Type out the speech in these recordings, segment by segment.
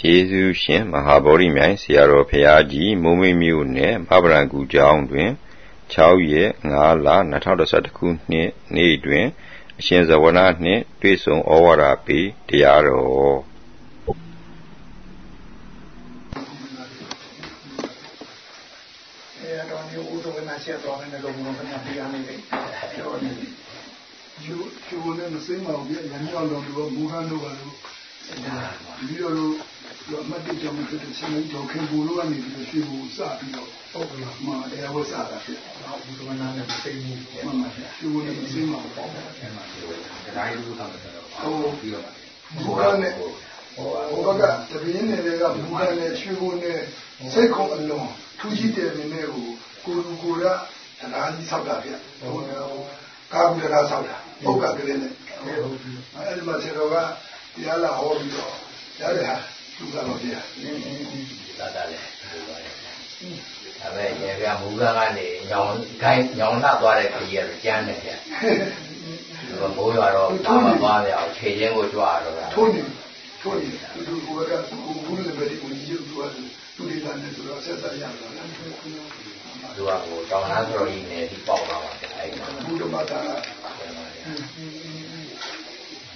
ကျေးဇူးရှင်မဟာဗောဓိမြိုင်ဆရာတော်ဖရာကြီးမုံမိတ်မြို့နယ်မဗရံကူကျောင်းတွင်6ရက်5လ2011ခုနှစ်နေ့တွင် အရှင်ဇဝနာနှင့်တွေ့ဆုံဩဝါဒပေးတရားတော်အဲတော့ဒီဥဒ္ဒဝနာချက်တော်နဲ့လုံးလုံးခဏပြရမယ်လေတော့ဒီယူယူနဲ့မစိမ့်မအောင်ပြရညောင်းတော်တို့မူဟန်တို့ကလို့ပြီးတော့လို့ အမတ်တေကြောင့်ဖြစ်တဲ့ဆင်းရဲကြောင့်ခင်ဘူလိုကနေပြီးတော့ရွှေဘူစပြီးတော့ဟုတ်ကလားမှာတရားဝတ်စတာဖြစ်တော့ဘုဒ္ဓဝနာနဲ့စိတ်မှုမှန်ပါဗျာရွှေဘူနဲ့စိတ်မှုပေါ့ဗျာအဲ့မှာဒီလိုတရားရည်လို့ထားတယ်ဟုတ်ပြီးတော့ဘူကနဲ့ဟိုဘကတပင်းနေတဲ့ကဘူကနဲ့ရွှေဘူနဲ့စိတ်ခုံအလုံးထူးကြီးတယ်နေနဲ့ကိုကိုလူကိုရတရားကြီးဆောက်တာဗျာဟိုကာဘူးတရားဆောက်တာပုတ်ကကလေးနဲ့ဟုတ်ပြီအဲ့ဒီမှာဆရာတော်ကတရားလာဟောပြီးတော့ရတဲ့ဟာ သူကတော့ပြတာတာလေဒါပဲရေပြမူကကနေညောင်ခိုင်းညောင်လာသွားတဲ့ခရီးကတော့ကျမ်းတယ်ဗျဒီဘိုးရွာတော့ပါမပါရအောင်ခြေချင်းကိုကြွားတော့တာထိုးနေထိုးနေသူကကဘူးလည်းပဲဒီကိုကြီးသူကသူတွေလည်းဆိုတော့ဆက်ဆက်ရတော့လားသူကဟိုတောင်းသားဆိုတော့ဒီနေဒီပေါက်လာပါအဲ့ဒါဘူးဓမ္မတာ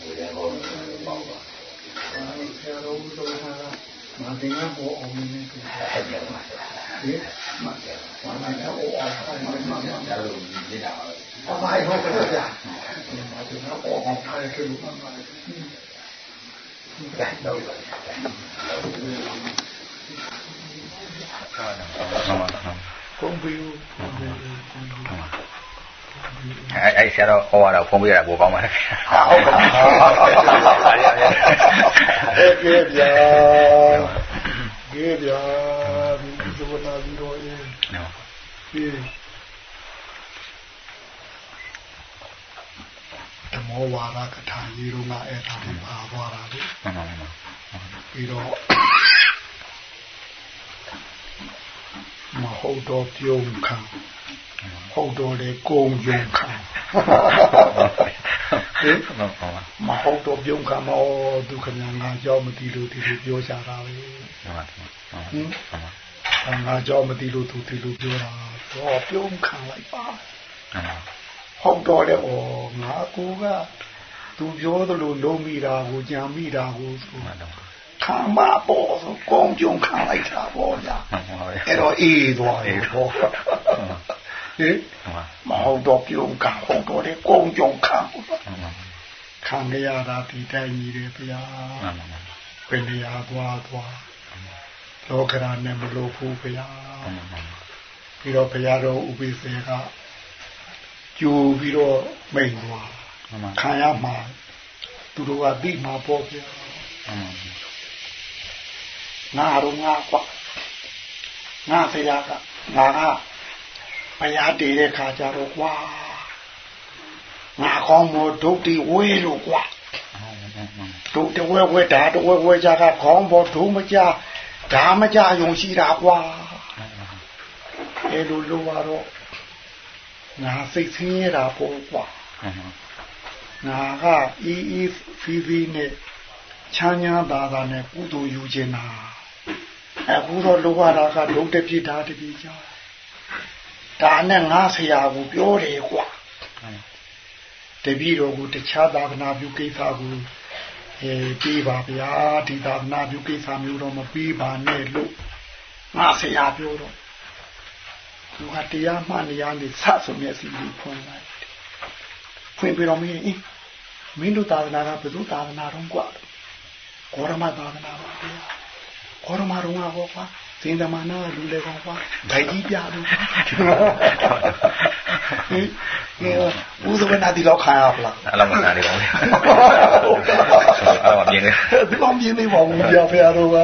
ဟိုလည်းဟောပေါက်ပါဆ ရာတော်ဘုရားကမတင်ရပေါ်အောင်မင်းနဲ့အဲ့ဒါမှဒီမှတယ်ဘာမှမဟုတ်အောင်မှမှမှဒါလို့ဒီနေတာပါဘာဟုတ်ကဲ့ဗျာမတင်ရပေါ်အောင်ထားရခဲ့လို့မှမှတယ်တော့ပါကုန်ပြီ အဲအဲဆရာတော်ဟောရတာဖုံးပြရတာပိုကောင်းပါလေဟုတ်ကဲ့ကဲဗျာကဲဗျာဒီသဝနာပြီးတော့အေးနော်ဒီဓမ္မဝါဒကထာကြီးတို့ကအဲ့ဒါတွေပါသွားတာလေမှန်ပါပါပြီးတော့မဟုတ်တော့ပြုံးခံဟုတ်တော့ လေကုံယုံခံဟင်မဟုတ်တော့ပြုံးခံမောဒုက္ခညာငါကြောင့်မသိလို့ဒီလိုပြောကြတာပဲဟင်ငါကြောင့်မသိလို့သူဒီလိုပြောတာတော့ပြုံးခံလိုက်ပါဟုတ်တော့လေဩငါကိုကသူပြောသလိုလုံးမိတာကိုကြံမိတာကိုဆိုခံမပေါ်ဆိုကုံကြုံခံလိုက်တာပေါ့ဗျာအဲ့တော့အေးသွားတယ်ပေါ့ ဟင်မဟုတ်တော့ပြုံးကဟုတ်တော့လေကုံကြုံခံခံရတာဒီတိုင်းကြီးတယ်ဗျာဘယ်နေရာသွားသွားလောကရာနဲ့မလို့ဘူးဗျာပြီးတော့ဘုရားတော်ဥပိ္ပေကကြိုပြီးတော့မိန်သွားခံရမှာသူတို့ကသိမှာပေါ့ဗျာငါတော့ငါကွာငါဆရာကငါက ဘုရားတည်တဲ့ခါကျတော့ကွာငါကောင်းမို့ဒုတိဝဲလို့ကွာဒုတဝဲဝဲဒါတဝဲဝဲကြကခေါင်းပေါ်ဒုမကြဒါမကြယုံရှိတာကွာအဲလိုလိုတော့ငါစိတ်ဆင်းရဲတာပေါ့ကွာငါကအေးအေးဖီးဖီးနဲ့ချမ်းသာသာသာနဲ့ကုသိုလ်ယူခြင်းတာအခုတော့လောကတာကဒုတပြစ်ဓာတပြစ်ကြောင်း ဒါနဲ့ငါဆရာကိုပြောတယ်ကွာတပည့်တော်ကိုတခြားသာသနာပြုကိစ္စကိုအဲပြီးပါဗျာဒီသာသနာပြုကိစ္စမျိုးတော့မပြီးပါနဲ့လို့ငါဆရာပြောတော့သူကတရားမှန်နေရနေစဆိုမျက်စိကိုဖွင့်လိုက်ဖွင့်ပြီးတော့မင်းမင်းတို့သာသနာကဘယ်သူသာသနာတော့ကွာကောရမသာသနာပါဗျာကောရမတော့ဟောကွာ စင်သမနာလူလေကောင်ကွာဒိုင်ကြီးပြလို့ဟင်ဦးဇဝနာဒီလောက်ခံရဖလားအဲ့လောက်မခံရပါဘူးအဲ့လောက်ပြင်းနေဒီလောက်ပြင်းနေပါဘူးပြဖရတော့က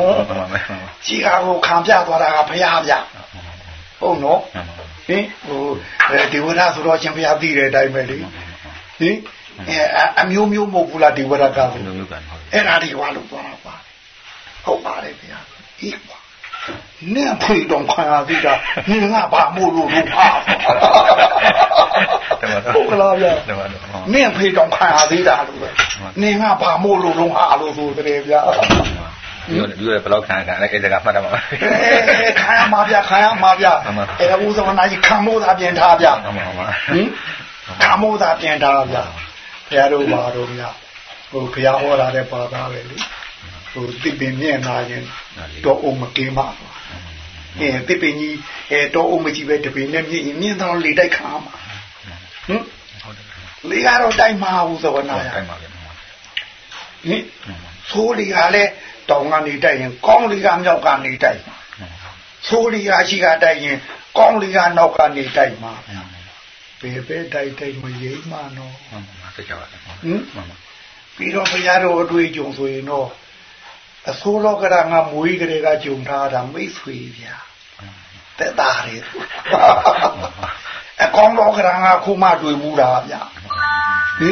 ကြီးကားကိုခံပြသွားတာကဖရဗျဟုတ်နော်ဟင်ဟိုဒီဝရဆိုတော့ရှင်ဖရသိတဲ့အတိုင်းပဲလေဟင်အဲအမျိုးမျိုးမဟုတ်ဘူးလားဒီဝရကဆိုမျိုးမျိုးကအဲ့ဒါဒီဝါလို့သွားတာပါဟုတ်ပါတယ်ဗျာအေးပါ နင့်ဖေတော့ခံရသေးတာနင်ကဘာမို့လို့လို့ပါဟုတ်ကလားဗျာနင့်ဖေတော့ခံရသေးတာလို့နင်ကဘာမို့လို့လို့ဟာလို့ဆိုတယ်ဗျာဒီလိုဒီလိုဘယ်လောက်ခံခံလဲအဲ့ဒါကမှတ်တယ်မှာအဲခံရမှာဗျခံရမှာဗျအဲ့ဒါဦးဇဝနာကြီးခံမိုးသာပြင်ထားဗျမှန်ပါပါဟင်ခံမိုးသာပြင်ထားဗျဘုရားတို့ပါတို့မြဟိုဘုရားဟောတာတဲ့ပါသားပဲလေ ဟိုတိပင်မြင့်လာရင်တော့အုံမကင်းပါအဲတိပင်ကြီးအဲတော့အုံမကြီးပဲတပင်နဲ့မြင့်မြင့်တော့လေတိုက်ခါမှာဟင်လေကတော့တိုက်မှာဦးဇဝနာရတိုက်မှာပဲဟင်ဆိုးလီကလည်းတောင်ကနေတိုက်ရင် ကောင်းလီကမြောက်ကနေတိုက်မှာဆိုးလီကရှိကတိုက်ရင် ကောင်းလီကနောက်ကနေတိုက်မှာဘယ်ပဲတိုက်တိုက်မရိမ့်မှာနော်ဟုတ်ပါသိကြပါဟင်ပြီးတော့ဘုရားတော်အတွေ့အကြုံဆိုရင်တော့ အဆိုးလောကရငါမွေးကလေးကကြုံထားတာမိတ်ဆွေဗျာတက်တာလေအကောင်လောကရငါခုမှတွေ့ဘူးတာဗျာဟိ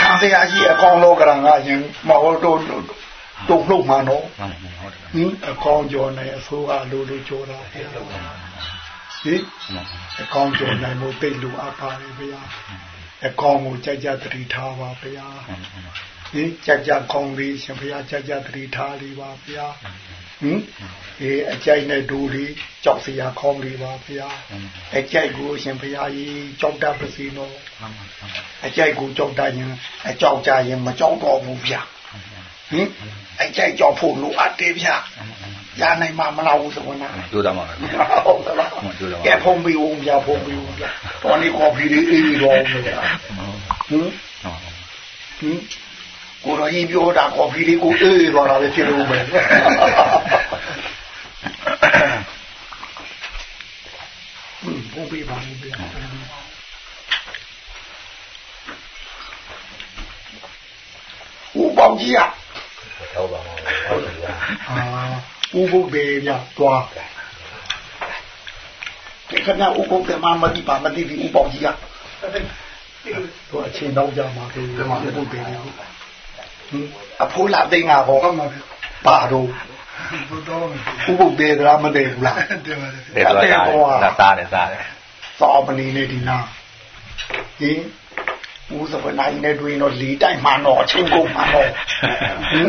ခံတရားကြီးအကောင်လောကရငါရင်မဟုတ်တော့တုံလုံးမှနော်ဟင်အကောင်ကျော်နေအဆိုးကလိုလိုကျော်တာဟိအကောင်ကျော်နိုင်လို့တိတ်လူအပ်ပါလေဗျာအကောင်ကိုကြိုက်ကြတတိထားပါဗျာ ဟင်ကြကြကောင်းလေးရှင်ဘုရားကြကြတတိထားလေးပါဗျာဟင်အေးအကြိုက်နဲ့ဒူလေးကြောက်စရာကောင်းလေးပါဗျာအကြိုက်ကိုရှင်ဘုရားကြီးကြောက်တတ်ပါစေနော်အကြိုက်ကိုကြောက်တတ်ရင်အကြောက်ကြရင်မကြောက်တော့ဘူးဗျာဟင်အကြိုက်ကြောက်ဖို့လိုအပ်တယ်ဗျာရနိုင်မှာမလားဘူးသဘောနာကျိုးသားမှာဟုတ်ကလားကျိုးသားမှာကဲဖုံးပြီးဦးဗျာဖုံးပြီးဦးဗျာတော်နေကော်ဖီလေးအေးတော့ဗျာဟင်ဟင် ကိုတော်ကြီးပြောတာကော်ဖီလေးကိုအေးသွားတာပဲဖြစ်လို့ပဲဘုံပေးပါဦးဗျာဦးပေါင်းကြီးอ่ะဟုတ်ပါဘူးအာဦးဘုတ်ပေဗျာတွားဒီကနေ့ဦးဘုတ်ကမှမတိပါမတိဒီဦးပေါင်းကြီးอ่ะတော့အချင်းတော့ကြမှာသူကမှဦးဘုတ်ပေဗျာ အဖိုးလာသိငါဟောပါတော့ဥပုပ်သေးလားမသေးဘူးလားသေးပါသေးတယ်ဟောစားတယ်စားတယ်စောမနေနေဒီနာဟင်ဦးစပနိုင်နဲ့တွင်တော့လီတိုက်မှတော့အချင်းကုန်မှတော့ဟင်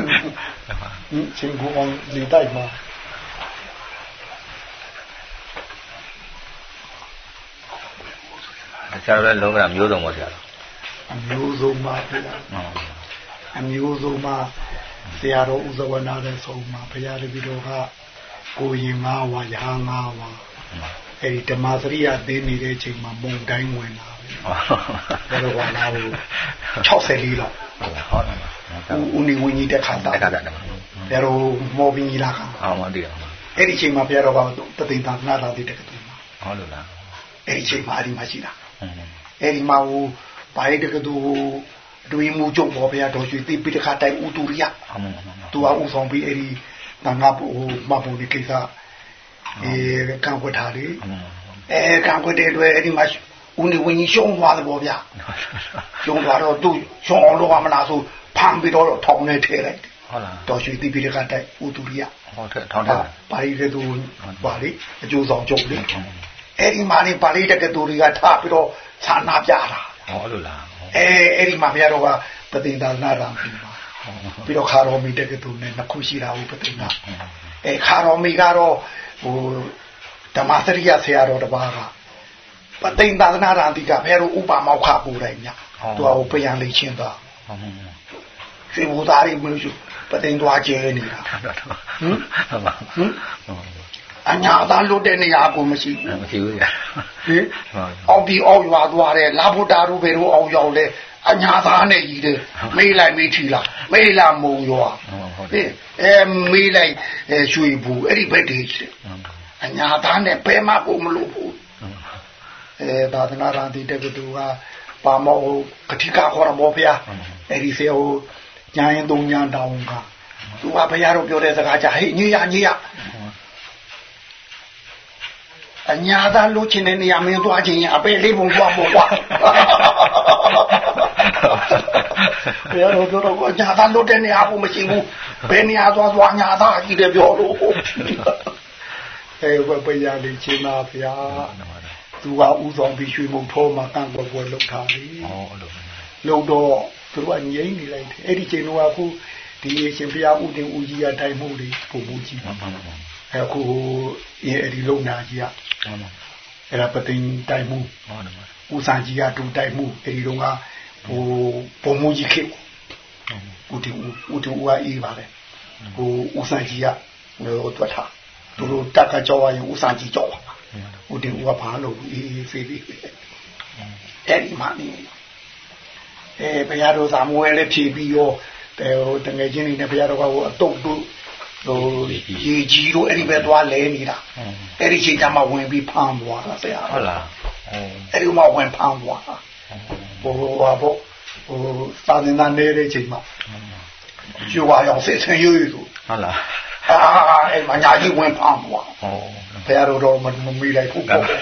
ချင်းကုန်လီတိုက်မှဆရာတို့လည်းလုံးဝမျိုးစုံပါဆရာအမျိုးစုံပါဗျာ အမျိုးစုံမှဆရာတော်ဥဇဝနာတဲ့ဆုံးမှာဘုရားတပည့်တော်ကကိုရင်၅ဝါရဟန်း၅ဝါအဲဒီဓမ္မစရိယသိနေတဲ့အချိန်မှာမုံတိုင်းဝင်လာပဲဘယ်လိုပါလား64လောက်ဟုတ်တယ်ဦးနေဝင်းကြီးတက်ခါတာတက်ခါတာဘယ်လိုမော်ဘင်းကြီးလာခါဟုတ်ပါတည်းအဲ့ဒီချိန်မှာဘုရားတော်ကတသိတာနာတာတိတက်ကတူမှာဟုတ်လို့လားအဲ့ဒီချိန်မှာအဲ့ဒီမှာရှိတာအဲ့ဒီမှာဟိုဘာလေးတက်ကတူ အတွင်းမူချုပ်ပေါ်ဘုရားတော်ရွှေသိပိတခတိုင်ဥတူရိယသူကဥဆောင်ပြီးအဲ့ဒီငါငါဟိုမဘုံဒီကိစ္စအဲကံခွက်ထားလေအဲကံခွက်တဲ့အတွက်အဲ့ဒီမှာဦးနေဝင်းကြီးရှုံးသွားတယ်ပေါ့ဗျာရှုံးသွားတော့သူရှုံးအောင်လုပ်ရမလားဆိုဖမ်းပြီးတော့ထောင်နေထဲလိုက်ဟုတ်လားတော်ရွှေတိပိတခတိုင်ဥတူရိယဟုတ်တယ်ထောင်ထားပါဠိတဲ့သူပါဠိအကျိုးဆောင်ချုပ်လေအဲ့ဒီမှာနေပါဠိတက္ကသိုလ်တွေကထားပြီးတော့ဌာနပြတာ ဟုတ်လို့လားအဲအဲ့ဒီမှာဘုရားတော်ကပတိန်သာနာရံပြီးပါပြီးတော့ခါတော်မီတက်ကတူနဲ့နှစ်ခုရှိတာဟုတ်ပတိန်သာအဲခါတော်မီကတော့ဟိုဓမ္မစရိယဆရာတော်တပါးကပတိန်သာနာရံတိကဘုရားတော်ဥပမောက်ခပူတိုင်းညသူကဟိုပြန်လေးချင်းသွားစေဘူသားတွေမလို့ရှိပတိန်သွားကျဲနေတာဟမ်ဟမ် အညာသားလွတ်တဲ့နေရာကိုမရှိဘူးမရှိဘူးဟင်အောက်ဒီအောက်ရွာသွားတယ်လာဖို့တာတို့ဘယ်လိုအောင်ရောက်လဲအညာသားနဲ့ကြီးတယ်မေးလိုက်မေးထီလာမေးလာမုံရွာဟင်အဲမေးလိုက်ရွှေဘူးအဲ့ဒီဘက်တည်းရှိတယ်အညာသားနဲ့ဘယ်မှကိုမလို့ဘူးအဲသာသနာ့ရာတိတက္ကသိုလ်ကပါမောကတိကခေါ်ရမောဖျားအဲ့ဒီစေဟိုညာရင်သုံးညာတောင်းကသူကဘုရားတို့ပြောတဲ့စကားကြဟေ့ညီရညီရ အညာသားလို့ချင်တဲ့နေရာမင်းသွားခြင်းအပဲလေးပုံသွားပေါ့ကွာဘယ်လိုပြောတော့အညာသားလို့တဲ့နေရာကိုမရှိဘူးဘယ်နေရာသွားသွားညာသားကြီးတယ်ပြောလို့အဲဘယ်ပရလေးချင်းပါဗျာသူကဥဆောင်ပြီးရွှေမုံထိုးမှာကန့်ကွက်ပွဲလုပ်ထားပြီဟောလို့လုံတော့သူကငြိမ့်နေလိုက်တယ်အဲ့ဒီချိန်တော့အခုဒဒီအရှင်ဘုရားဥတင်ဦးကြီးကတိုင်မှုလေးပုံမှုကြီးမှန်ပါပါ အခုအဲဒီလုံနာကြီးကမှန်ပါအဲ့ဒါပသိမ်တိုင်မှုဟုတ်တယ်ပါဦးစံကြီးကတူတိုင်မှုအဲဒီတော့ကဟိုပုံမှုကြီးခေဦးတင်ဦးဦးတင်ဦးကအေးပါလေဟိုဦးစံကြီးကဟိုတွတ်ထားသူတို့တက်ကကြောက်ရင်ဦးစံကြီးကြောက်ပါဦးတင်ဦးကဘာလို့အေးအေးဖေးဖေးအဲ့ဒီမှနေအဲဘုရားတော်သာမွေးလည်းဖြည်ပြီးရောအဲဟိုတငယ်ချင်းတွေနဲ့ဘုရားတော်ကဟိုအတုတ်တို့ ဟိုရေကြီးတို့အဲ့ဒီပဲသွားလဲနေတာဟုတ်အဲ့ဒီချိန်ကျမှဝင်ပြီးဖမ်းသွားတာဆရာဟုတ်လားဟုတ်အဲ့ဒီမှာဝင်ဖမ်းသွားတာဟိုဟာပေါ့ဟိုစာသင်သားနေတဲ့ချိန်မှာကျွာရောင်စစ်ဆင်ရွရွလို့ဟုတ်လားအာအဲ့မှာညာကြီးဝင်ဖမ်းသွားဟုတ်ဘုရားတော်တော်မမမိလိုက်ဘူးကဲပေါ့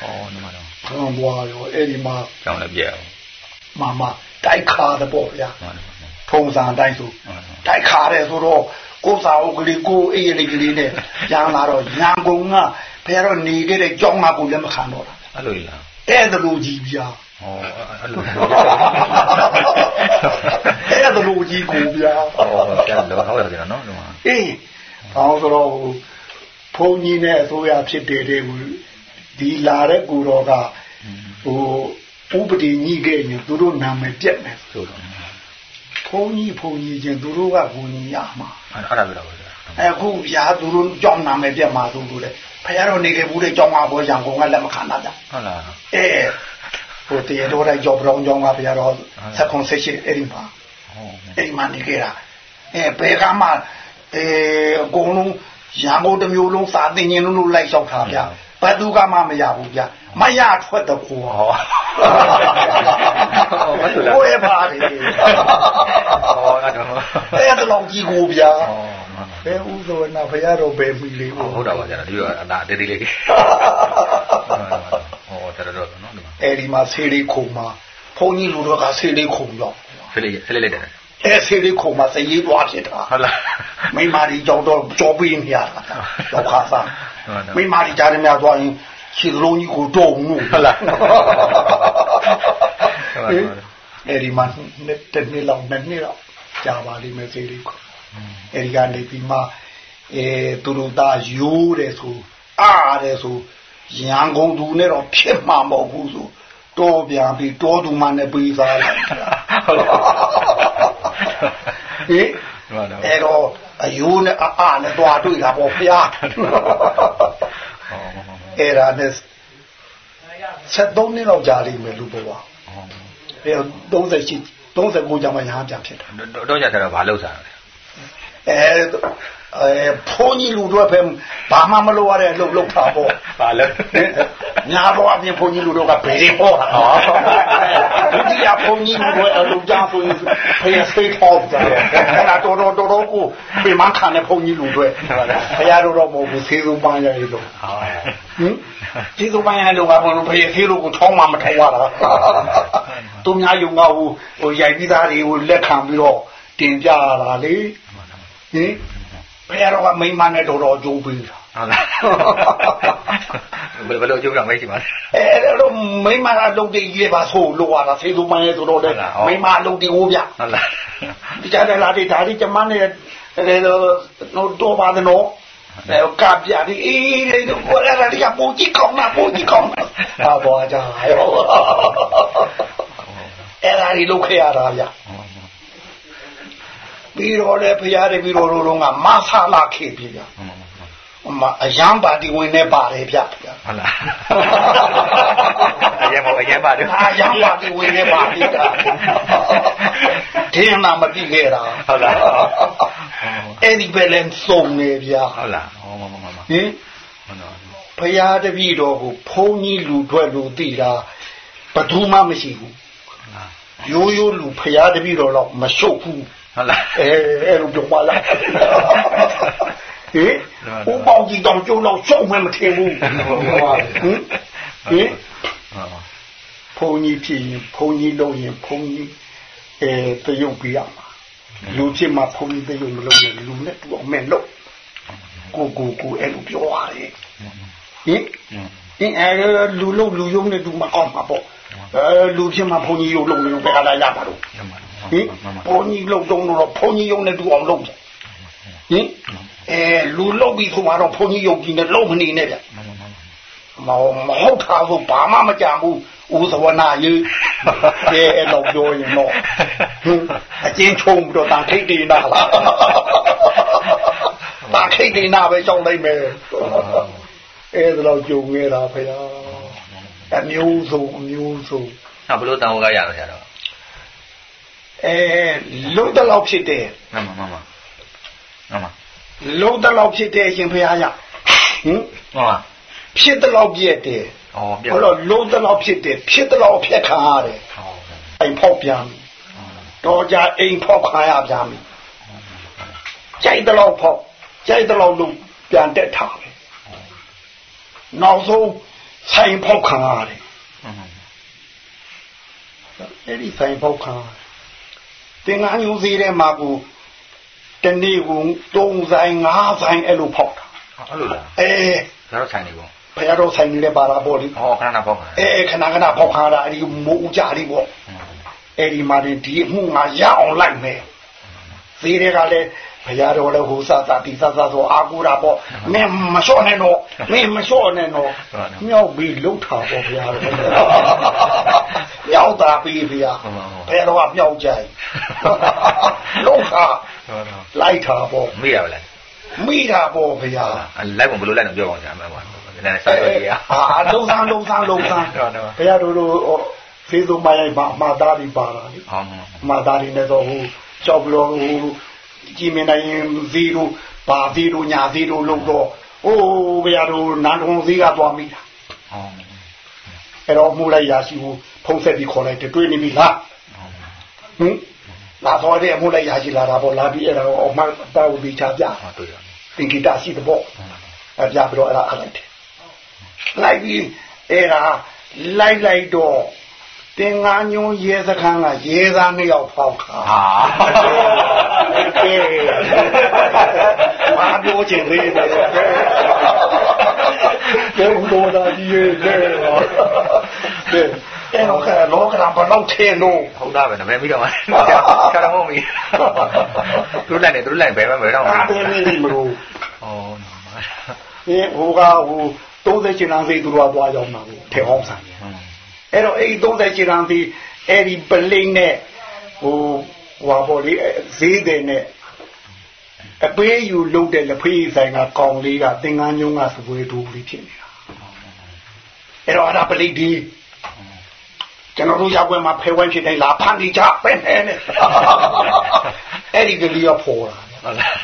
ဟောဒီမှာတော့ဖမ်းသွားရောအဲ့ဒီမှာကြောင်းလည်းပြည့်အောင်မမတိုက်ခါတဲ့ပေါ့ဗျာဟုတ်တယ်ထုံစံတိုင်းဆိုဟုတ်တယ်တိုက်ခါတဲ့ဆိုတော့ ကိုယ်စာအုပ်ကလေးကိုအေးလေးကလေးနဲ့ရမ်းလာတော့ညာကုန်ကဘုရားတော်နေခဲ့တဲ့ကြောင်းမကိုလည်းမခံတော့တာအဲ့လိုလားအဲ့ဒါလိုကြီးဗျာဟောအဲ့လိုအဲ့ဒါလိုကြီးကိုဗျာဟောကျတော့ဟုတ်ရတယ်နော်ဒီမှာအေးဘောင်းဆိုတော့ဘုန်းကြီးနဲ့အစိုးရဖြစ်တယ်တဲ့ကိုဒီလာတဲ့ကိုတော်ကဟိုဥပဒေညှိခဲ့ရင်သူတို့နာမည်ပြက်မယ်ဆိုတော့ ဘုန်းကြီးဘုန်းကြီးချင်းသူတို့ကကိုကြီးရမှာအဲ့ဒါပြတော့ဗျာအခုဗျာသူတို့ကြောင်းနာမည်ပြက်မှာသူတို့လေဖခင်တော်နေခဲ့ဘူးတဲ့ကြောင်းကဘောရံကုန်ကလက်မခံတာကြဟုတ်လားအဲဟိုတရေတော်တဲ့ကြောဘရောင်းကြောင်းကဖခင်တော်ဆက်ခွန်ဆက်ရှိအဲ့ဒီမှာဟောအဲ့ဒီမှာနေခဲ့တာအဲဘယ်ကမှအဲအကုန်လုံးရံကုန်တစ်မျိုးလုံးစာသင်ရင်လုံးလိုက်လျှောက်တာဗျာ ဘယ်သူကမှမရဘူးဗျာမရထွက်တော့ကိုဟောဟိုရပါတယ်ဟောအဲ့တော့အဲ့ဒါတော့ကြီးကိုဗျာဟောဘယ်ဥသောနာဖရာတော့ဘယ်မိလေးဟုတ်တာပါဗျာဒီကအနာတေးသေးလေးဟောတော်တော်နော်ဒီမှာအဲ့ဒီမှာဆေးလေးခုံမှာဘုန်းကြီးလူတော်ကဆေးလေးခုံတော့ဖလေးဖလေးလိုက်တယ် အဲဆေးလေးခုံမှာစရေးသွားဖြစ်တာဟုတ်လားမိမာရီကြောင့်တော့ကြောပေးနေရတာတော့ခါစားမိမာရီကြားရမြသွားရင်ခြေလုံးကြီးကိုတုံမှုဟုတ်လားအဲ့ဒီမှာနှစ်တစ်နှစ်လောက်နှစ်နှစ်လောက်ကြာပါလိမ့်မယ်ဆေးလေးခုအဲ့ဒီကနေပြီးမှအဲသူတို့သားရိုးတယ်ဆိုအားတယ်ဆိုရန်ကုန်သူနဲ့တော့ဖြစ်မှာမဟုတ်ဘူးဆိုတော်ပြန်ပြီးတော်သူမှနဲ့ပြီးသားလိုက်တာဟုတ်လား ဟင်အဲ့တော့အယိုးနဲ့အအားနဲ့တွားတွေ့တာပေါ့ဗျာအဲ့ဒါနဲ့73နှစ်လောက်ကြာလိမ့်မယ်လူဘဝအဲ့30ရှိ39ကြာမှရဟန်းပြန်ဖြစ်တာတော့ကြတော့ဘာလုပ်စားလဲအဲ အဲဖုန်းကြီးလူတို့ပဲဘာမှမလုပ်ရတဲ့အလုပ်လုပ်တာပေါ့ဘာလုပ်ညာတော့အပြင်ဘုန်းကြီးလူတို့ကဘေးဟောတာဒုတိယဘုန်းကြီးလူတို့အလုပ်ကြဆိုရင်ဖေးဖေးထောက်တယ်အဲ့ဒါတော်တော်တော်တော်ကိုပြင်မခံတဲ့ဘုန်းကြီးလူတို့ဘုရားတို့တော့မဟုတ်ဘူးသေသူပန်းရည်လို့ဟောဟင်သေသူပန်းရည်လို့ကဘုန်းဖေးဖေးလို့ကိုထောင်းမှမထောင်ရတာသူများယုံကဟိုဟိုရိုက်ပြီးသားတွေကိုလက်ခံပြီးတော့တင်ကြရတာလေဟင် ဘုရားတော်ကမိမနဲ့တော်တော်ကြိုးပေးတာဟုတ်လားဘယ်လိုအကျိုးကမရှိပါလဲအဲ့တော့မိမအလုပ်တွေကြီးပါဆိုလို့ရတာသေသူပန်းရည်ဆိုတော့လေမိမအလုပ်တွေကိုဗျဟုတ်လားဒီကြတဲ့လာဒီဒါဒီကျမနဲ့လေတော့တော့ပါတယ်နော်အဲကပြဒီအေးလေတော့ကိုရတာဒီကပူကြီးကောင်းတာပူကြီးကောင်းတာဟာဘောကြရောအဲ့ဒါဒီလုပ်ခဲ့ရတာဗျ ပြီးတော့လေဖရားတွေပြီးတော့တို့ကမဆာလာခေပြီဗျမအယံပါတီဝင်နေပါတယ်ဗျဟုတ်လားအရင်မအရင်ပါတယ်အာယံပါတီဝင်နေပါပြီဗျဒင်းနာမတိခဲ့တာဟုတ်လားအဲ့ဒီပဲလဲစုံနေဗျာဟုတ်လားဟောမမမမဟင်ဟုတ်တော့ဖရာတပည့်တော်ကိုဖုံးကြီးလူထွက်လူသိတာဘယ်သူမှမရှိဘူးရိုးရိုးလူဖရာတပည့်တော်တော့မရှုပ်ဘူး ဟုတ်လားအဲအဲ့လိုပြောပါလားဟင်ဥပေါင်းကြီးတောင်ကျုံတော့ရှုပ်မှမထင်ဘူးဟင်ဟင်ဟောဘုံကြီးဖြစ်ရင်ဘုံကြီးလုံးရင်ဘုံကြီးအဲတရုပ်ပြရမှာလူဖြစ်မှာဘုံကြီးတရုပ်မလုံးနဲ့လူနဲ့တူအောင်မဲ့လို့ကိုကိုကိုအဲ့လိုပြောရတယ်ဟင်အင်းအဲလူလုံးလူယုံနဲ့တူမအောင်မှာပေါ့အဲလူဖြစ်မှာဘုံကြီးရုပ်လုံးလုံးပဲကလာရပါတော့ ဟုတ်ပါဟင်ဘုန်းကြီးလုံတုံးတော့ဘုန်းကြီးယုံနဲ့တူအောင်လုပ်ကြဟင်အဲလူလုပ်ပြီးဆိုမှတော့ဘုန်းကြီးယုံကြည်နဲ့လုံမနေနဲ့ဗျမဟုတ်မဟုတ်တာဆိုဘာမှမကြံဘူးဦးသဝနာရေးအဲအဲ့တော့ပြောရင်တော့အချင်းချုံပြီးတော့တန်ခိတ်တေနာလားတန်ခိတ်တေနာပဲကြောက်လိုက်မယ်အဲ့ဒါတော့ကြုံနေတာဖေဟာအမျိုးစုံအမျိုးစုံဟာဘလို့တောင်းကရရဆရာတော် အဲလုံးတလောက်ဖြစ်တယ်မှန်မှန်မှန်မှန်မှန်လုံးတလောက်ဖြစ်တယ်ရှင်ဖေဟာရဟင်မှန်ပါဖြစ်တလောက်ပြည့်တယ်ဩပြဟောတော့လုံးတလောက်ဖြစ်တယ်ဖြစ်တလောက်ဖြတ်ခံရတယ်ဟောအိမ်ဖောက်ပြန်ပြီတော့ကြအိမ်ဖောက်ခံရပြန်ပြီကြိုက်တလောက်ဖောက်ကြိုက်တလောက်လုံးပြန်တက်ထားတယ်နောက်ဆုံးဆိုင်ဖောက်ခံရတယ်အဲ့ဒီဆိုင်ပေါက်ခါတ င်ငါညူစီတဲ့မှာကိုတနေ့ကို3ဆိုင်5ဆိုင်အဲ့လိုဖောက်တာအဲ့လိုလားအဲဆရာတော်ဆိုင်နေပေါ့ဘုရားတော်ဆိုင်နေလဲပါတာပေါ့လေဟောခဏခဏပေါ့ခါအဲအဲခဏခဏဖောက်ခါတာအဲ့ဒီမိုးဦးကြလေးပေါ့အဲ့ဒီမှာတင်ဒီအမှုငါရအောင်လိုက်မယ် ဈေးတွေကလည်းဘုရားတော်လည်းဟိုစသတိစသဆိုအာကူတာပေါ့မင်းမလျှော့နဲ့တော့မင်းမလျှော့နဲ့တော့မြောက်ပြီးလှုပ်တာပေါ့ဘုရားတော်မြောက်တာပြီးဘုရားဟုတ်ပါဟုတ်ဘယ်တော့ကမြောက်ကြိုင်လုံးခါဟုတ်တော့လိုက်တာပေါ့မေ့ရပါလားမိတာပေါ့ဗျာလိုက်ပုံဘလို့လိုက်တော့ပြောပါဦးဆရာမှန်ပါနည်းနည်းစာတော့ကြီးရအာလုံးသားလုံးသားလုံးသားဟုတ်တယ်ဘုရားတို့တို့ဖေးဆုံးမရိုက်ပါအမှားသားပြီးပါတာလေဟောအမှားသားတွေနဲ့တော့ဟို ကြောက်ပြီးတော့ဟိုကြည်မင်းနိုင်ဇီရိုပါဇီရိုညာဇီရိုလုံးတော့ဟိုဘုရားတို့နန်းတော်ဇီကသွားမိတာဟောအဲ့တော့မှုလိုက်ရာရှိဘူးဖုံးဆက်ပြီးခေါ်လိုက်တယ်တွေ့နေပြီလားဟင်လာတော့တဲ့အမှုလိုက်ရာရှိလာတာပေါ့လာပြီးအဲ့ဒါအမှတောက်ပြီးချပြဟောတွေ့ရသင်္ကိတရှိတဲ့ပေါ့အပြပြီးတော့အဲ့ဒါအလိုက်တယ်လိုက်ပြီးအဲ့ဒါလိုက်လိုက်တော့ တင်ငါညုံရဲစခန်းကရဲသားနှစ်ယောက်ဖောက်ခါဟာကဲဘာပြောချင်သေးလဲကဲဘုရားသားကြီးရဲ့ကဲကဲအဲ့တော့ကလောကရံဘလောက်ထဲလို့ဟုတ်တာပဲနမဲပြီးတော့ဆရာတော်မဟုတ်မီသူလိုက်နေသူလိုက်ဘယ်မှမတော့အားပေးနေမလို့ဟောဒီဟိုကဟို30ကျင်လမ်းစိတ်သူတို့ကသွားရောက်မှာကိုထဲအောင်ဆိုင် အဲ့တော့အဲ့ဒီ30ကျင်လမ်းစီအဲ့ဒီပလိန်နဲ့ဟိုဟွာပေါ်လေးဈေးတယ်နဲ့အပေးယူလုံးတဲ့လက်ဖေးဆိုင်ကကောင်းလေးကသင်္ကန်းညုံကစပွဲတူလေးဖြစ်နေတာအဲ့တော့အဲ့ဒါပလိန်ဒီကျွန်တော်တို့ရောက်ွယ်မှာဖဲဝဲဖြစ်တိုင်းလာဖန်ဒီချပဲနဲ့အဲ့ဒီကလေးကပေါ်လာဟုတ်လား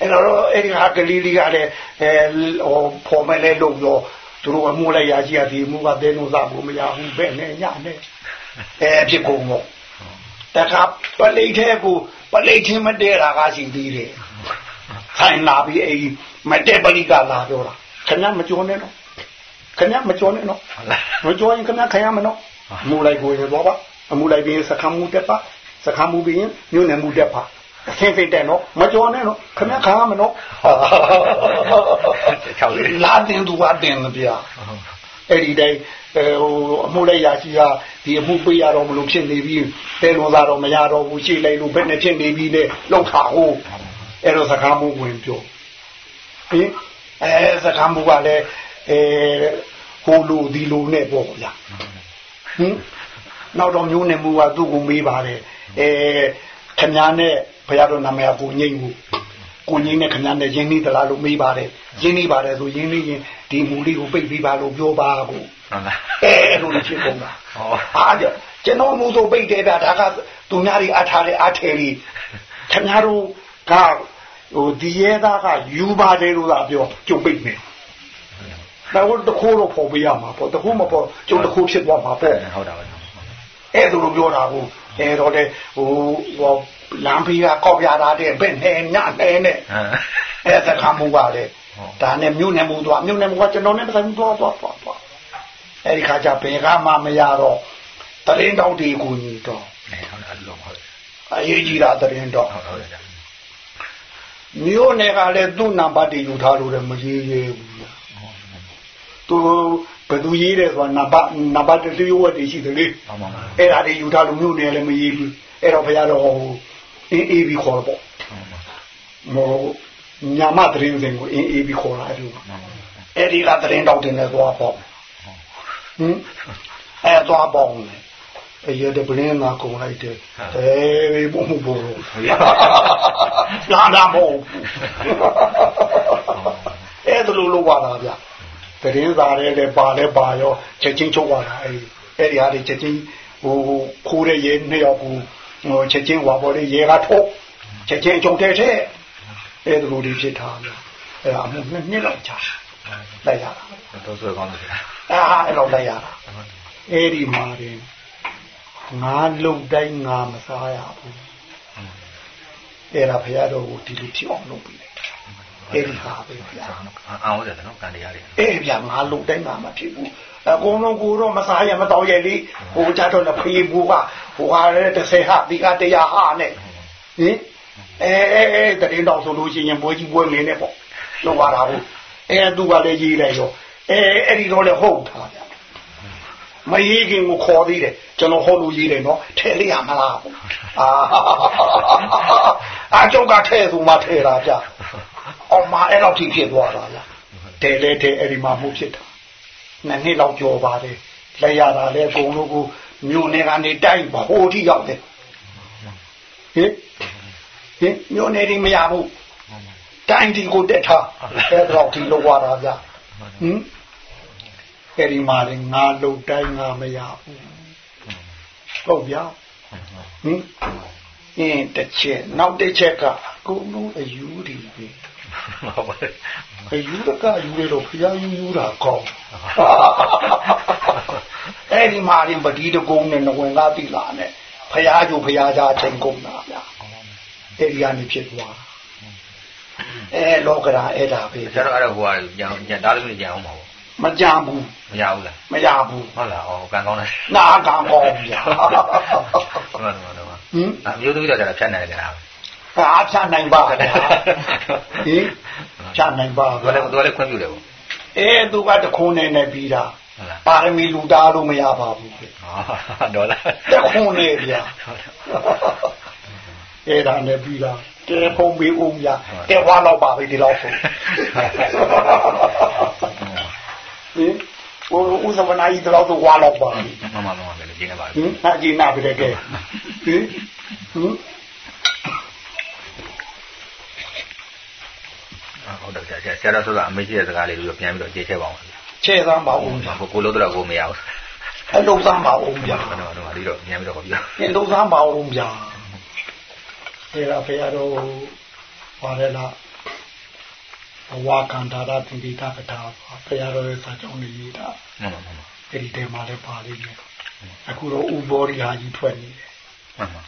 အဲ့တော့အဲ့ဒီဟာကလေးလေးကလည်းအဲဟိုဖော်မဲ့လဲလို့ပြော သူတို့အမှုလိုက်ရာကြီးကဒီမှုကတဲလို့စားဖို့မရဘူးပဲနဲ့ညနဲ့အဲဖြစ်ကုန်တော့တခါပလိတ်ထဲကိုပလိတ်ချင်းမတဲတာကရှိသေးတယ်ခိုင်လာပြီးအဲ့မတဲပလိကလာပြောတာခင်ဗျမကြောနဲ့နော်ခင်ဗျမကြောနဲ့နော်ဟုတ်လားမကြောရင်ခင်ဗျခိုင်ရမနော်မှုလိုက်ကိုရတော့ပါအမှုလိုက်ပြီးစခမ်းမှုတက်ပါစခမ်းမှုပြီးရင်မြို့နယ်မှုတက်ပါ အဆင်းစိတ်တဲ့နော်မကြောနဲ့နော်ခင်ဗျခံရမနော်ချောက်လေးလာတင်သူကတင်တယ်ဗျာအဲ့ဒီတိုင်းအဲဟိုအမှုလိုက်ရာရှိကဒီအမှုပေးရတော့မလို့ဖြစ်နေပြီးတဲလွန်စားတော့မရတော့ဘူးရှိလိုက်လို့ဘယ်နဲ့ဖြစ်နေပြီးလဲလောက်တာဟုတ်အဲ့တော့စကားမှုဝင်ပြောဟင်အဲစကားမှုကလည်းအဲဟိုလူဒီလူနဲ့ပေါ့ဗျာဟင်နောက်တော့မျိုးနယ်မှုကသူ့ကိုမေးပါတယ်အဲခင်ဗျားနဲ့ ဘုရားတော်နာမည်ကိုငိမ့်ဘူးကိုကြီးနဲ့ခင်ဗျားနဲ့ရင်းနှီးသလားလို့မေးပါတယ်ရင်းနှီးပါတယ်ဆိုရင်းနှီးရင်ဒီမူလေးကိုပိတ်ပြီးပါလို့ပြောပါကိုဟုတ်လားအဲအဲ့လိုဖြစ်ကုန်တာဟောအားကြကျွန်တော်မူဆိုပိတ်တယ်ဗျာဒါကသူများတွေအထားတဲ့အထဲလေးခင်ဗျားတို့ကဟိုဒီရဲသားကယူပါတယ်လို့သာပြောကျုပ်ပိတ်မယ်ဒါကိုတခိုးတော့ပေါ်ပေးရမှာပေါ့တခိုးမပေါ်ကျုပ်တခိုးဖြစ်သွားမှာပေါ့ဟုတ်တာပဲအဲ့ဒါလိုပြောတာကိုအဲ့တော့လေဟိုဟို လမ်းဖေးကကောက်ရတာတဲ့ဘယ်နဲ့ညနဲ့နဲ့ဟမ်အဲ့ဒါကမှုပါလေဟုတ်ဒါနဲ့မြို့နယ်မှုသွားမြို့နယ်မှုကကျွန်တော်နဲ့ပတ်သက်မှုသွားသွားသွားသွားအဲ့ဒီခါကျဘယ်ကမှမရတော့တရင်တောက်ဒီကိုညီတော့အဲဟုတ်တယ်လုံးဟုတ်တယ်အရေးကြီးတာတရင်တော့ဟုတ်ဟုတ်တယ်မြို့နယ်ကလည်းသူ့နံပါတ်တွေယူထားလို့လည်းမရေးရဘူးသူတဘယ်သူရေးတယ်ဆိုတာနံပါတ်နံပါတ်တည်းဝတ်တည်ရှိတယ်လေမှန်ပါပါအဲ့ဒါတွေယူထားလို့မြို့နယ်လည်းမရေးဘူးအဲ့တော့ဘုရားတော်ဟို အင်းအေးပြီးခေါ်တော့ပေါ့ဟိုညာမတရင်စင်ကိုအင်းအေးပြီးခေါ်လာအဲ့လိုအဲ့ဒီကတရင်တောက်တင်နေသွားပေါ့ဟင်အဲ့သွားပေါ့လေအဲ့ရတဲ့ပလင်းကကုန်လိုက်တယ်အဲဘုံဘုံလာလာမဟုတ်အဲ့ဒါလိုလိုပါလားဗျတရင်စားရဲလည်းပါလဲပါရောချက်ချင်းချုပ်သွားတာအဲ့အဲ့ဒီဟာတွေချက်ချင်းဟိုခိုးတဲ့ရဲနှစ်ယောက်ကို ဟိုချက်ချင်းဝါပေါ်တဲ့ရဲကထုတ်ချက်ချင်းကြုံတဲ့တဲ့အဲ့ဒါလိုတွေဖြစ်ထားတယ်အဲ့ဒါအမှုနှစ်နှစ်လောက်ကြာလိုက်ရတာတော့ဆွဲကောင်းတယ်ဗျာအာအဲ့လိုလိုက်ရတာအဲ့ဒီမှာတင်ငါလုံတိုင်းငါမစားရဘူးအဲ့ဒါဘုရားတော်ကိုဒီလိုထီအောင်လုပ်ပြီးလိုက် အဲ့ဒီဟာပဲဗျာအောင်ဟုတ်တယ်နော်ကန်တရားတွေအဲ့ဗျာငါလုံတိုင်းငါမဖြစ်ဘူးအကုန်လုံးကိုတော့မစားရမတော့ရလေဟိုကြတော့လည်းဖေးဘူးကဟိုဟာလည်း30ဟာဒီကတရားဟာနဲ့ဟင်အဲအဲအဲတရင်တော်ဆိုလို့ရှိရင်ပွဲကြီးပွဲငင်းနဲ့ပေါ့လောက်ပါတာဘူးအဲသူကလည်းရေးလိုက်ရောအဲအဲ့ဒီတော့လည်းဟုတ်တာဗျာမရေးခင်ကိုခေါ်သေးတယ်ကျွန်တော်ဟောလို့ရေးတယ်နော်ထဲလေးရမလားအာအကျုပ်ကထဲဆိုမှထဲတာဗျာ အောင်မအဲ့လောက်ထိဖြစ်သွားတာလားတဲလဲတဲအဲ့ဒီမှာမှုဖြစ်တာနှစ်နှစ်လောက်ကြော်ပါတယ်လက်ရတာလဲအကုန်လုံးကိုမြို့နယ်ကနေတိုက်ဘိုးထိရောက်တယ်ဟင်ဟင်မြို့နယ်ဒီမရဘူးတိုင်းဒီကိုတက်ထားအဲ့တော့ဒီလောက်သွားတာဗျဟင်အဲ့ဒီမှာလည်းငါလုံတိုင်းငါမရဘူးဟုတ်ဗျာဟင် အင်းတစ်ချက်နောက်တစ်ချက်ကအကုန်လုံးအယူတွေပဲဟုတ်ပါဘူးအယူတကယူရတော့ဖျားယူယူတာကောင်းအဲ့ဒီမှာရင်ပတိတကုံနဲ့နဝင်ကားတိလာနဲ့ဖျားကျူဖျားကြချိန်ကုန်တာဗျာအဲ့ဒီကနေဖြစ်သွားအဲလောကရာအဲ့ဒါပဲကျတော့အဲ့တော့ဟိုကညောင်ညတားလို့ညောင်အောင်ပါဘူးမကြဘူးမရဘူးလားမရဘူးဟုတ်လားဩကန်ကောင်းတယ်နာကံကောင်းဗျာဟုတ်လား ဟုတ်လားဟင်အမျိုးသမီးတော့ကျတော့ဖြတ်နိုင်တယ်လားအားဖြတ်နိုင်ပါဗျာဟင်ဖြတ်နိုင်ပါသူကလည်းသူကလည်းခွင့်ပြုတယ်ဗောအဲသူကတခုံးနေနေပြီးတာဟုတ်လားပါရမီလူတားလို့မရပါဘူးဗျဟောဒေါ်လာတခုံးနေဗျာအဲ့ဒါနဲ့ပြီးတာတဲဖုံးပြီးဦးဗျာတဲဝါတော့ပါပြီဒီလောက်ဆိုဟင်ဟိုဦးသမနာကြီးဒီလောက်ဆိုဝါတော့ပါပြီမမမမလည်းကျင်းနေပါဟင်ဟာကြီးနာပြီတဲ့ကဲ ဟင်ဟင်ဟုတ်တယ်ဆရာဆရာတော်ဆိုတာအမေကြီးရဲ့စကားလေးကိုပြန်ပြီးတော့ကြေချဲပါအောင်ချဲသမ်းပါဦးဗျာကိုကိုလို့တော့ကိုမရဘူးအလုံးသမ်းပါဦးဗျာတော့တော့တော့ဒီတော့ပြန်ပြီးတော့ပြောအလုံးသမ်းပါဦးဗျာအဲ့ဒါဖေရတော့ပါတယ်လားဘဝကန္တာရတိတိတာကတာဖေရတော့စာကြောင်းနေရေးတာမှန်ပါမှန်ပါအဲ့ဒီတဲမှာလည်းပါလိမ့်မယ်အခုတော့ဥဘောရီဟာကြီးထွက်နေတယ် မှန်ပါ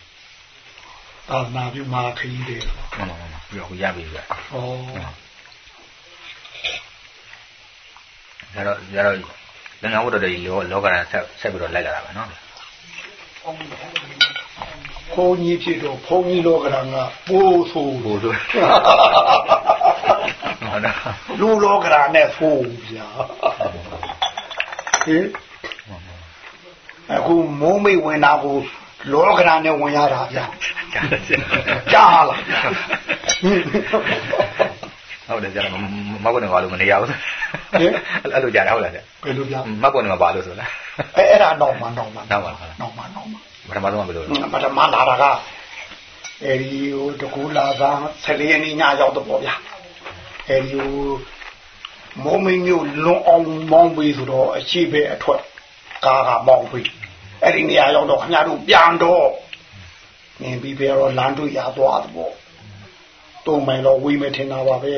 သာသနာပြုမှာခကြီးတယ်မှန်ပါမှန်ပါပြီးတော့ရပြီဗျာဟောဒါတော့ဒါတော့လငါဝတ္တတွေလောလောကရန်ဆက်ဆက်ပြီးတော့လိုက်လာတာပဲနော်ဘုန်းကြီးဖြစ်တော့ဘုန်းကြီးလောကရန်ကပိုးဆိုးဘိုးတို့ဟုတ်လားလူလောကရန်နဲ့ဆိုးဗျာဟင်အခုမိုးမိတ်ဝင်တာကို လောကရန်နဲ့ဝင်ရတာဗျာကြားတယ်ကြားလားဗျာဟုတ်တယ်ကြားမမကွန်းကလို့မနေရဘူးအဲ့လိုကြားတယ်ဟုတ်လားဘယ်လိုဗျာမကွန်းကပါလို့ဆိုလားအဲအဲ့ဒါတော့မှတော့မှနောက်ပါတော့မှတော့မှပထမဆုံးကဘယ်လိုလဲပထမလာတာကအဲဒီဟိုတကူလာက14ရက်နေ့ညရောက်တော့ဗျာအဲဒီဟိုမိုးမင်းမျိုးလွန်အောင်မောင်းပြီးဆိုတော့အရှိပဲအထွက်ကားကမောင်းပြီး အဲ့ဒီနေရာရောက်တော့ခင်ဗျားတို့ပြန်တော့နင်ပြီးပြတော့လမ်းတို့ရသွားတယ်ပေါ့တုံးမိုင်တော့ဝေးမထင်တာပါပဲ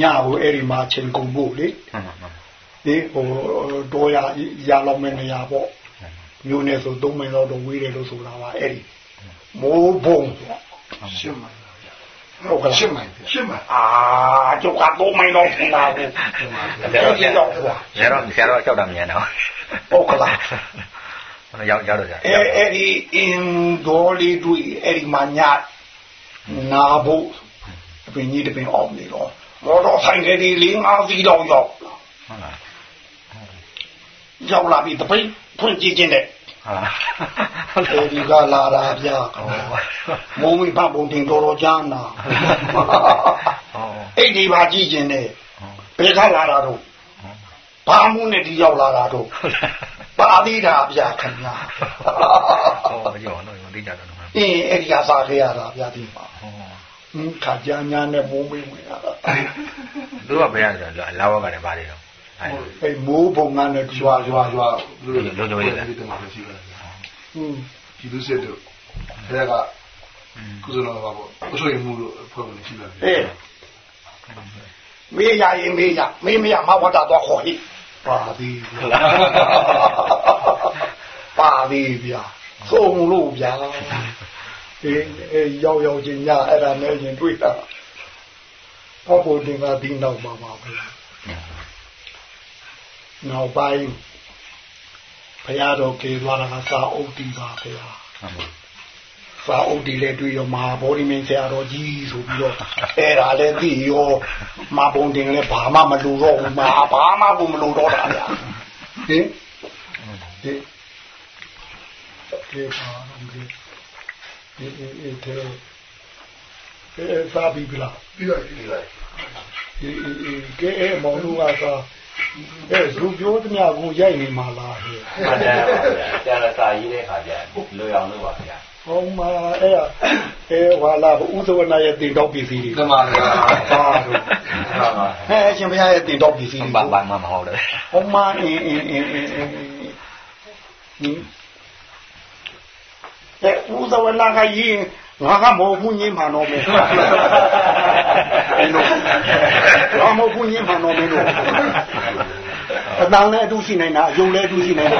ညဟိုအဲ့ဒီမှာချိန်ကုန်ဖို့လေမှန်ပါမှန်ပါဒီဟိုတော့ရရလောက်မဲ့နေရာပေါ့မျိုးနဲ့ဆိုသုံးမိုင်လောက်တော့ဝေးတယ်လို့ဆိုတာပါအဲ့ဒီမိုးဘုံပေါ့ရှင်းပါဟုတ်ကဲ့ရှင်းပါ ရှင်းပါအာကျုပ်ကသုံးမိုင်လောက်ထင်တာဘူးဆရာတော်ဆရာတော်ဆရာတော်ဆရာတော်ကြောက်တာမြင်တော့ဟုတ်ကလားရောက်ရောက်တော့ဆရာအဲအဲ့ဒီအင်ဒိုလီတွေ့အဲ့ဒီမှာညနာဖို့အပင်ကြီးတပင်အောင်နေတော့မော်တော်ဆိုင်ကလေး၄၅စီးလောက်ရောက်ဟုတ်လားဟရောက်လာပြီးတပိတ်ဖွင့်ကြည့်ခြင်းနဲ့ဟုတ် လားအဲဒီကလာတာဗျာမုံမိဖပုံတင်တော်တော်ကြားနာဟုတ်အဲ့ဒီပါကြည့်ခြင်းနဲ့ဘယ်ကလာတာတော့ဘာမှုနဲ့ဒီရောက်လာတာတော့ပါသေးတာဗျာခင်ဗျာဟုတ်ရောတော့မသိကြတော့ဟုတ်အင်းအဲ့ဒီကစားခဲ့ရတာဗျာဒီမှာဟုတ်ဟင်းခါကြညာနဲ့မုံမိဝင်ရတာသူကဘယ်ရလဲလာဝကလည်းပါတယ် တော့အဲအဲ့မိုးပုံကနဲ့ကြွားကြွားကြွားလုံးလုံးလေးတယ်မှာရှိပါလားဟင်းဒီလူစစ်တို့ဒါကကုသလောပါပေါ့အဆိုရင်မှုလို့ဖွဲ့လို့ရှိပါလေအေးမေးရရင်မေးရမေးမရမဝတ်တာတော့ခေါ်ဟိပါသည်ဗျာပါသည်ဗျာသုံးလို့ဗျာအေးအေးရောက်ရောက်ချင်းညအဲ့ဒါနဲ့ရင်တွေ့တာဟောဖို့တင်ကဒီနောက်ပါပါဗျာ နောက်ပိုင်းဘုရားတော်ကေသွားတာကစာအုပ်တီပါဗျာစာအုပ်တီလည်းတွေ့ရောမဟာဗောဓိမင်းဆရာတော်ကြီးဆိုပြီးတော့အဲ့ဒါလည်းသိရောမဘုံတင်လည်းဘာမှမလူတော့ဘူးမဟာဘာမှကိုမလူတော့တာဗျာဟင်ဒီကေပါတော့ဒီဒီဒီတဲ့အဲစာပြီးပြီလားပြီးပါပြီပါဒီဒီကဲအဲမောင်လူကသာ အဲဇူပြောသမျှကိုရိုက်နေမှာလားဟဲ့မှန်တယ်ပါဗျာကျန်တဲ့စာရေးတဲ့ခါကျလွယ်အောင်လုပ်ပါဗျာဟောမှာအဲ့ဒါအဲဟွာလာဥသဝနာရဲ့တင်တော့ပစ္စည်းတွေတမန်ကပါတော့ဟဲ့အရှင်ဘုရားရဲ့တင်တော့ပစ္စည်းဘာတွေဘာမှမဟုတ်တယ်ဟောမအင်းအင်းအင်းအင်းအင်းဟင်အဲဥဇဝနာကရင် ငါကမဟုတ်ဘူးညင်းမှန်တော့မယ်အဲ့လိုငါမဟုတ်ဘူးညင်းမှန်တော့မယ်လို့အတန်လည်းအတူရှိနေတာအယုံလည်းအတူရှိနေတာ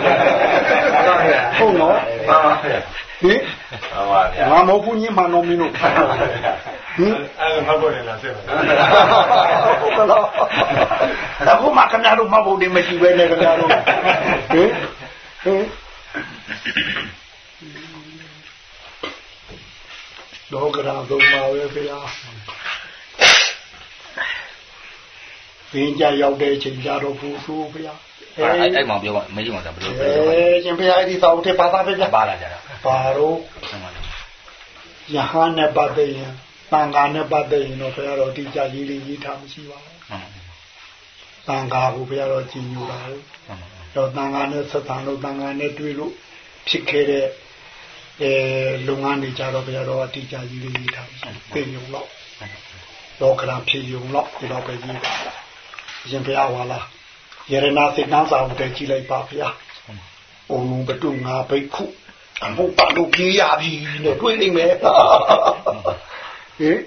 ဟုတ်နော်ပါပါဗျာဟင်ပါပါဗျာငါမဟုတ်ဘူးညင်းမှန်တော့မင်းတို့ဟင်အဲ့ဒါမှတ်ဖို့လည်းလာဆက်ပါဟုတ်ကလားအခုမှခင်ဗျားတို့မဟုတ်တယ်မရှိပဲနဲ့ခင်ဗျားတို့ဟင်ဟင် လောကရာသုံးပါပဲခင်ဗျာပင်ကြရောက်တဲ့ချိန်ကြတော့ဘူးဆိုဗျာအဲ့အဲ့မောင်ပြောမမေးကြည့်မှာဘယ်လိုဘယ်လိုအဲရှင်ဘုရားအဲ့ဒီသောက်တဲ့ပါတာပဲဗျာပါလာကြတာပါတော့ဟုတ်ပါလားယဟန်နဲ့ပတ်သက်ရင်တန်ခါနဲ့ပတ်သက်ရင်တော့ဘုရားတော်တိကျရေးလေးရေးထားမရှိပါဘူးဟုတ်။တန်ခါကိုဘုရားတော်ကြည်ညိုတာလို့ဟုတ်တော့တန်ခါနဲ့ဆက်ဆံလို့တန်ခါနဲ့တွေ့လို့ဖြစ်ခဲ့တဲ့ အဲလုပ်ငန်းတွေကြတော့ဘုရားတော်အတိကျရေးလေးရေးထားမရှိဘူး။ပြင်ုံတော့တော့ကရာဖြစ်ုံတော့ဒီတော့ပဲရေးပါ။ရှင်ဘုရားဝါလာယရနာစိတ်နှမ်းစာဝတ္တကြည်လိုက်ပါဗျာ။အုံလုံးဘတုငါဘိက္ခုအမှုပါလို့ပြေးရပြီလို့တွေးနေမယ်။ဟင်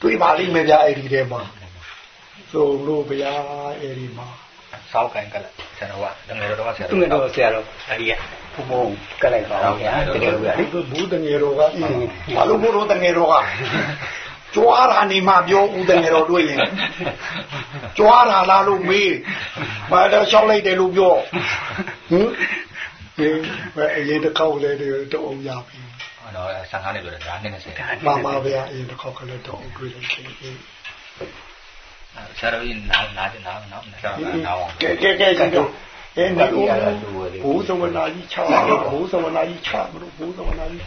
တွေးပါလိမ့်မယ်ဗျာအဲ့ဒီထဲမှာဆိုလို့ဗျာအဲ့ဒီမှာ စောက်ကန်ကလည်းဆရာတော်ကတကယ်တော့ဆရာသူ့ငယ်တော်ဆရာတော်အကြီးကဘုံဘုံကလိုက်ပါအောင်ဗျာတကယ်လို့ရလေဘူးတငယ်တော်ကဘာလို့ဘုရောတငယ်တော်ကကြွားတာနေမှပြောဦးတငယ်တော်တွေ့ရင်ကြွားတာလားလို့မေးဘာတော့ရှောက်လိုက်တယ်လို့ပြောဟင်ဒီပဲအရင်တစ်ခေါက်လဲတော့အောင်ရပြီတော့ဆန်ကားနေပြောတယ်ဒါနဲ့နဲ့ဆရာမမဗျာအရင်တစ်ခေါက်ကလည်းတော့အောင်တွေ့လိုက်တယ် ဆရာတော်ကြီးနားနားနားနော်ဆရာတော်နားအောင်ကဲကဲကဲကြည့်တော့အဲ့ဒီဦးဘုဇဝနာကြီးချာဘုဇဝနာကြီးချမလို့ဘုဇဝနာကြီး